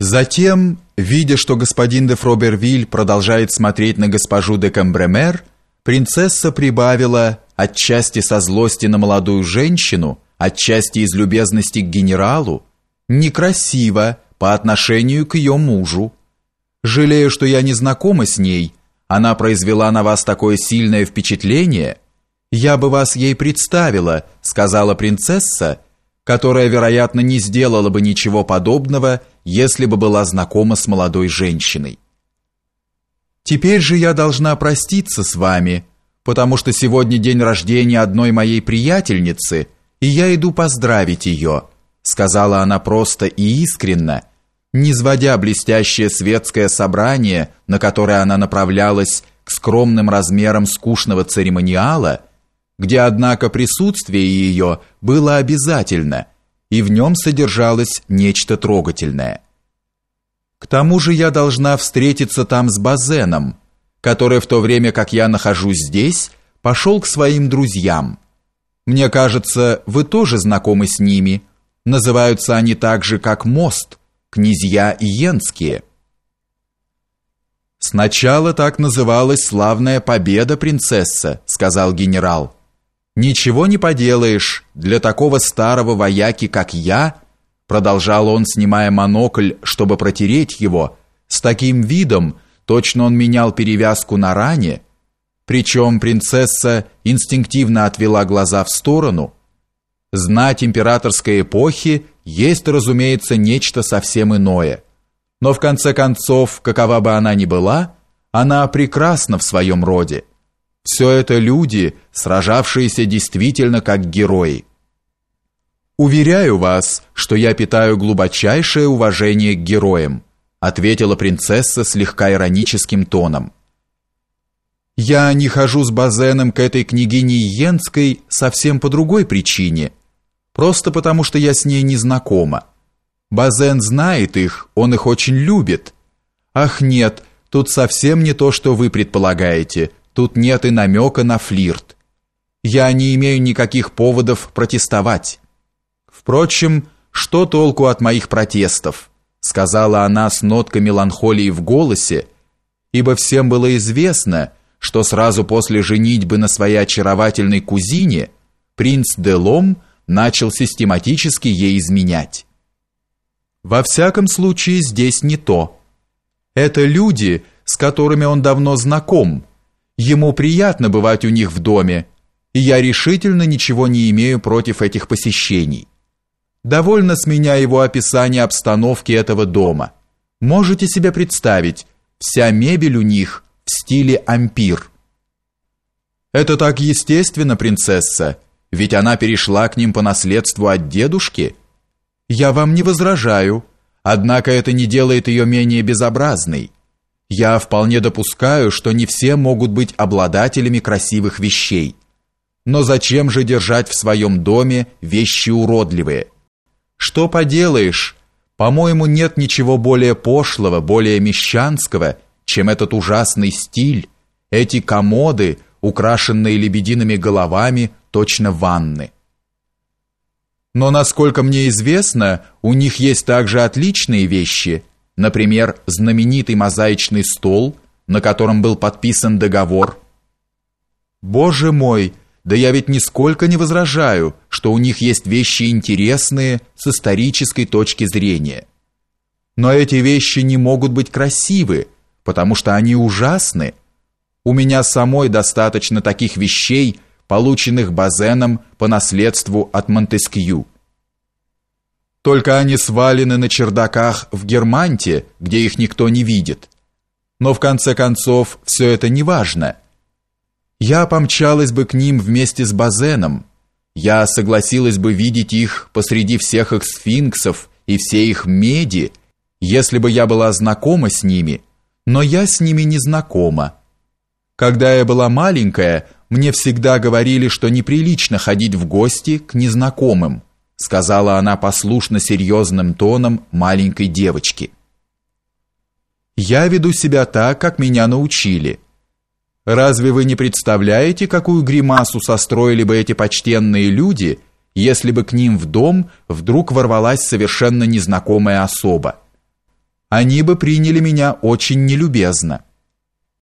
Затем, видя, что господин де Фробервиль продолжает смотреть на госпожу де Камбремер, принцесса прибавила отчасти со злости на молодую женщину, отчасти из любезности к генералу, некрасиво по отношению к ее мужу. Жалею, что я не знакома с ней, она произвела на вас такое сильное впечатление. Я бы вас ей представила, сказала принцесса, которая, вероятно, не сделала бы ничего подобного, если бы была знакома с молодой женщиной. Теперь же я должна проститься с вами, потому что сегодня день рождения одной моей приятельницы, и я иду поздравить ее, сказала она просто и искренно, не сводя блестящее светское собрание, на которое она направлялась к скромным размерам скучного церемониала, где, однако, присутствие ее было обязательно, и в нем содержалось нечто трогательное. К тому же я должна встретиться там с Базеном, который в то время, как я нахожусь здесь, пошел к своим друзьям. Мне кажется, вы тоже знакомы с ними. Называются они так же, как мост, князья Иенские. Сначала так называлась славная победа, принцесса, сказал генерал. Ничего не поделаешь, для такого старого вояки, как я, продолжал он, снимая монокль, чтобы протереть его, с таким видом, точно он менял перевязку на ране, причем принцесса инстинктивно отвела глаза в сторону. Знать императорской эпохи есть, разумеется, нечто совсем иное. Но в конце концов, какова бы она ни была, она прекрасна в своем роде. Все это люди, сражавшиеся действительно как герои. Уверяю вас, что я питаю глубочайшее уважение к героям, ответила принцесса слегка ироническим тоном. Я не хожу с Базеном к этой княгине Йенской совсем по другой причине, просто потому что я с ней не знакома. Базен знает их, он их очень любит. Ах, нет, тут совсем не то, что вы предполагаете. Тут нет и намека на флирт. Я не имею никаких поводов протестовать. Впрочем, что толку от моих протестов? сказала она с ноткой меланхолии в голосе, ибо всем было известно, что сразу после женитьбы на своей очаровательной кузине принц Делом начал систематически ей изменять. Во всяком случае, здесь не то. Это люди, с которыми он давно знаком, Ему приятно бывать у них в доме, и я решительно ничего не имею против этих посещений. Довольно с меня его описание обстановки этого дома. Можете себе представить, вся мебель у них в стиле ампир. Это так естественно, принцесса, ведь она перешла к ним по наследству от дедушки. Я вам не возражаю, однако это не делает ее менее безобразной. Я вполне допускаю, что не все могут быть обладателями красивых вещей. Но зачем же держать в своем доме вещи уродливые? Что поделаешь? По-моему, нет ничего более пошлого, более мещанского, чем этот ужасный стиль, эти комоды, украшенные лебедиными головами, точно ванны. Но насколько мне известно, у них есть также отличные вещи, Например, знаменитый мозаичный стол, на котором был подписан договор. Боже мой, да я ведь нисколько не возражаю, что у них есть вещи интересные с исторической точки зрения. Но эти вещи не могут быть красивы, потому что они ужасны. У меня самой достаточно таких вещей, полученных Базеном по наследству от Монтескью. Только они свалены на чердаках в Германте, где их никто не видит. Но в конце концов все это не важно. Я помчалась бы к ним вместе с Базеном. Я согласилась бы видеть их посреди всех их сфинксов и всей их меди, если бы я была знакома с ними, но я с ними не знакома. Когда я была маленькая, мне всегда говорили, что неприлично ходить в гости к незнакомым сказала она послушно серьезным тоном маленькой девочки. Я веду себя так, как меня научили. Разве вы не представляете, какую гримасу состроили бы эти почтенные люди, если бы к ним в дом вдруг ворвалась совершенно незнакомая особа? они бы приняли меня очень нелюбезно.